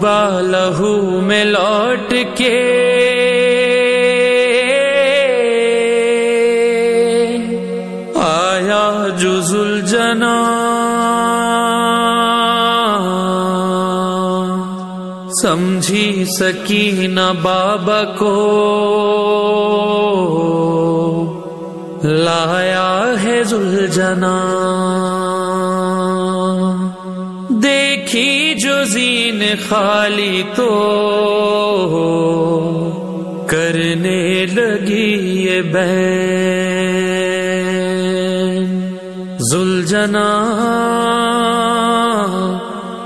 ڈوبا لہو میں لوٹ کے آیا جزل جنا سمجھی سکی نہ بابا کو لایا ہے زل جنا دیکھی جو زین خالی تو کرنے لگی یہ بین زلجنا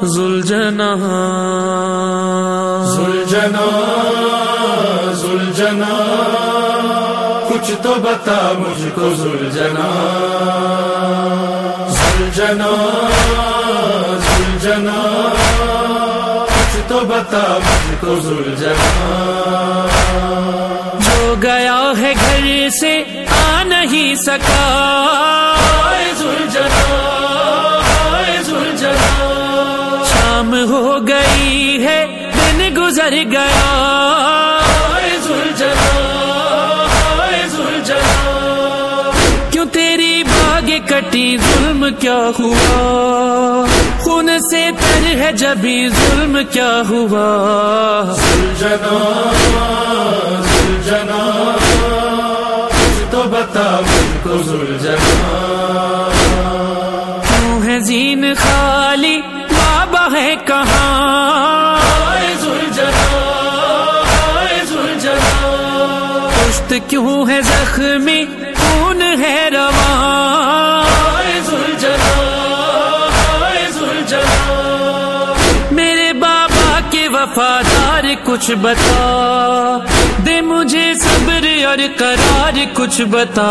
زلجنا۔ زلجنا زلجنا۔ کچھ تو بتا مجھ کو زلجنا زلجنا۔ زلجنا۔ مجھ کو جو گیا ہے گھر سے آ نہیں سکا۔ شام ہو گئی ہے دن گزر گیا۔ کیوں تیری باغ کٹی ظلم کیا ہوا؟ خون سے تر ہے جبھی ظلم کیا ہوا۔ زلجنا زلجنا کچھ تو بتا مجھ کو زلجنا کیوں ہے زین خالی؟ بابا ہے کہاں؟ آئے زلجنا آئے کیوں ہے کچھ بتا دے مجھے صبر اور قرار کچھ بتا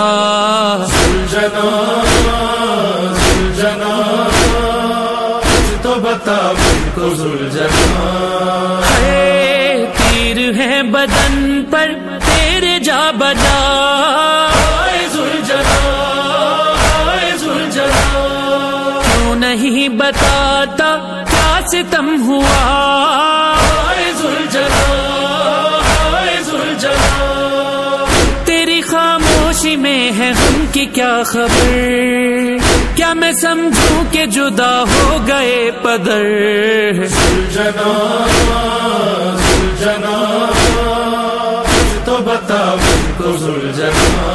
زلجنا کچھ تو بتا کو زلجنا ہے تیر ہے بدن پر تیرے جا بجا۔ نہیں بتاتا کیا ستم ہوا؟ کیا خبر؟ کیا میں سمجھوں کہ جدا ہو گئے پدر؟ زلجنا کچھ تو بتا کو زلجنا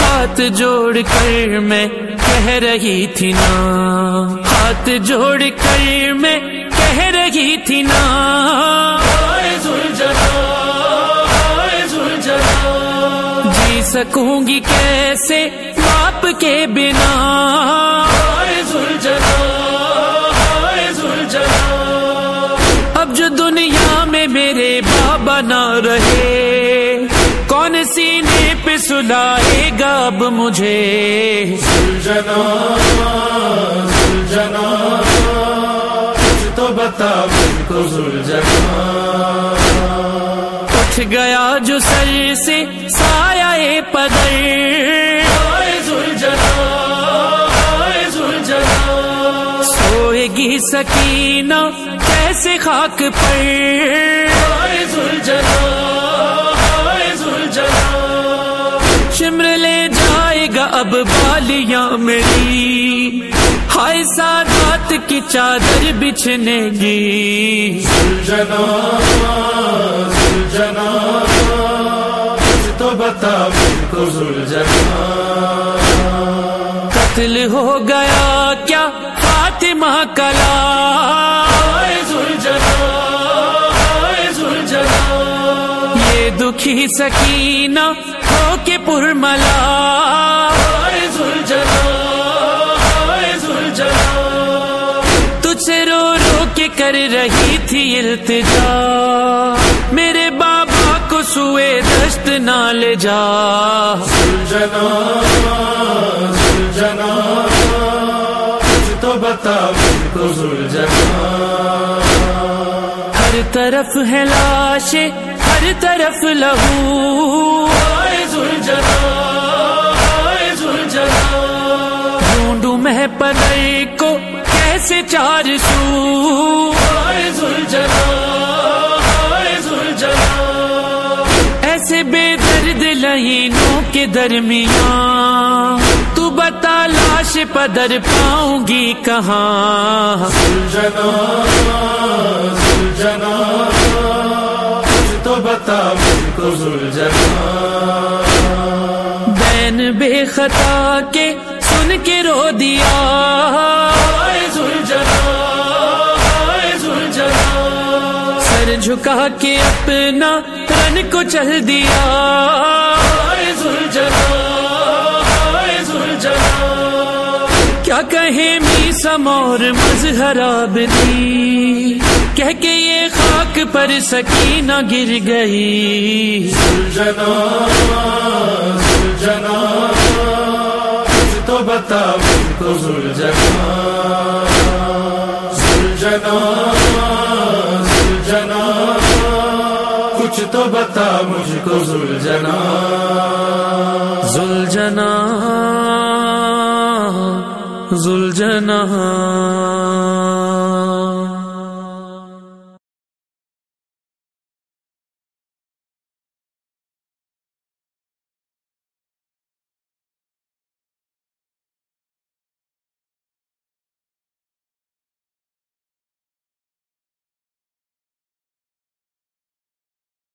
ہاتھ جوڑ کر میں کہہ رہی تھی نا۔ ہاتھ جوڑ کر میں کہہ رہی تھی نا۔ سکوں گی کیسے باپ کے بنا؟ اب جو دنیا میں میرے بابا نہ رہے، کون سینے پہ سلائے گا اب مجھے؟ زلجنا زلجنا کچھ تو بتا کو زلجنا اٹھ گیا جو سر سے سایہ پدر۔ سوئے گی سکینہ کیسے خاک پر۔ شمر لے جائے گا اب بالیاں میری ہائے سادات کی چادر بچھنے گی۔ کچھ تو بتا مجھ کو زلجنا قتل ہو گیا کیا فاطمہ کلا؟ دکھی سکینہ ہو کے پرملا۔ تجھ سے رو رو کے کر رہی تھی التجا۔ نہ لے جا۔ زلجنا زلجنا کچھ تو بتا مجھ کو زلجنا ہر طرف ہے لاشیں ہر طرف لہو۔ آئے زلجنا آئے زلجنا۔ ڈھونڈوں میں پدر کو کیسے چار سو۔ لہینوں کے درمیان تو بتا لاش پدر پاؤں گی کہاں؟ زلجنا کچھ تو بتا مجھ کو زلجنا بین بے خطا کے سن کے رو دیا۔ جھکا کے اپنا رن کو چل دیا۔ کیا کہے می سمور مظہراب دی کہہ کے یہ خاک پر سکینہ گر گئی۔ زلجنا زلجنا کچھ تو بتا مجھ کو زلجنا زلجنا زلجنا کچھ تو بتا مجھ کو زلجنا زلجنا زلجنا